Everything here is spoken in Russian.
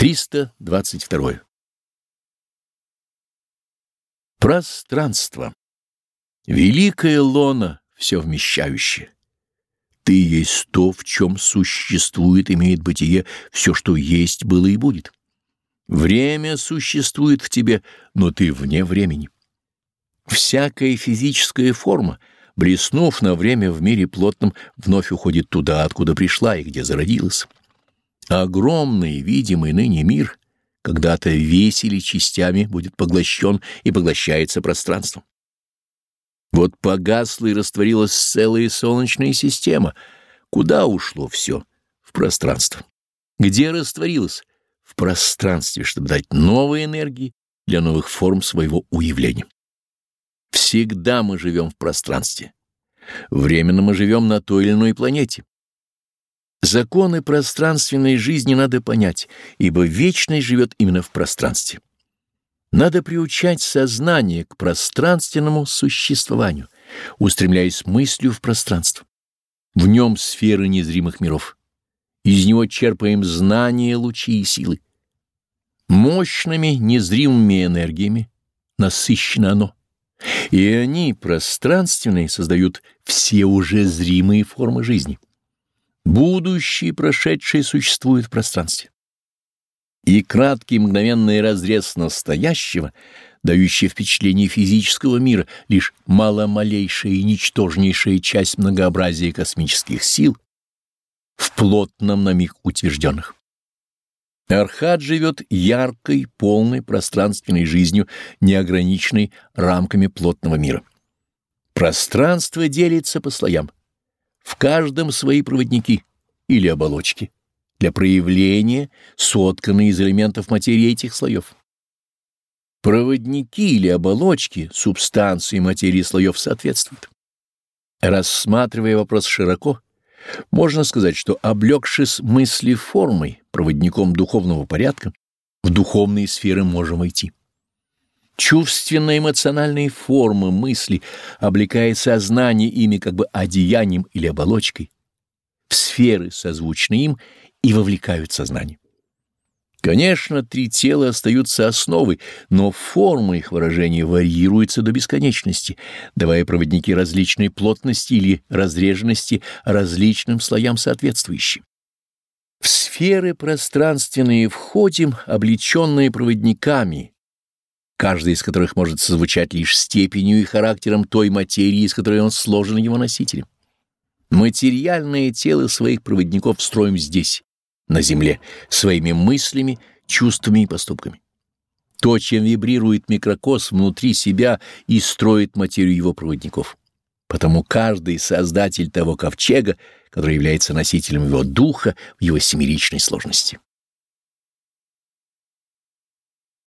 322. Пространство. Великое лоно, все вмещающее. Ты есть то, в чем существует, имеет бытие, все, что есть, было и будет. Время существует в тебе, но ты вне времени. Всякая физическая форма, блеснув на время в мире плотном, вновь уходит туда, откуда пришла и где зародилась. Огромный, видимый ныне мир когда-то весь или частями будет поглощен и поглощается пространством. Вот погасла и растворилась целая солнечная система. Куда ушло все? В пространство. Где растворилось? В пространстве, чтобы дать новые энергии для новых форм своего уявления. Всегда мы живем в пространстве. Временно мы живем на той или иной планете. Законы пространственной жизни надо понять, ибо вечность живет именно в пространстве. Надо приучать сознание к пространственному существованию, устремляясь мыслью в пространство. В нем сферы незримых миров. Из него черпаем знания, лучи и силы. Мощными незримыми энергиями насыщено оно. И они, пространственные, создают все уже зримые формы жизни. Будущее и прошедшее существуют в пространстве. И краткий мгновенный разрез настоящего, дающий впечатление физического мира, лишь маломалейшая и ничтожнейшая часть многообразия космических сил, в плотном на миг утвержденных. Архат живет яркой, полной пространственной жизнью, неограниченной рамками плотного мира. Пространство делится по слоям. В каждом свои проводники или оболочки, для проявления, сотканные из элементов материи этих слоев. Проводники или оболочки субстанции материи слоев соответствуют. Рассматривая вопрос широко, можно сказать, что, облегшись мысли формой, проводником духовного порядка, в духовные сферы можем войти. Чувственно-эмоциональные формы мысли облекает сознание ими как бы одеянием или оболочкой, в сферы, созвучные им, и вовлекают сознание. Конечно, три тела остаются основой, но форма их выражения варьируется до бесконечности, давая проводники различной плотности или разреженности различным слоям соответствующим. В сферы пространственные входим, облеченные проводниками, каждый из которых может созвучать лишь степенью и характером той материи, из которой он сложен его носителем. Материальное тело своих проводников строим здесь, на земле, своими мыслями, чувствами и поступками. То, чем вибрирует микрокосм внутри себя и строит материю его проводников. Потому каждый создатель того ковчега, который является носителем его духа в его семеричной сложности.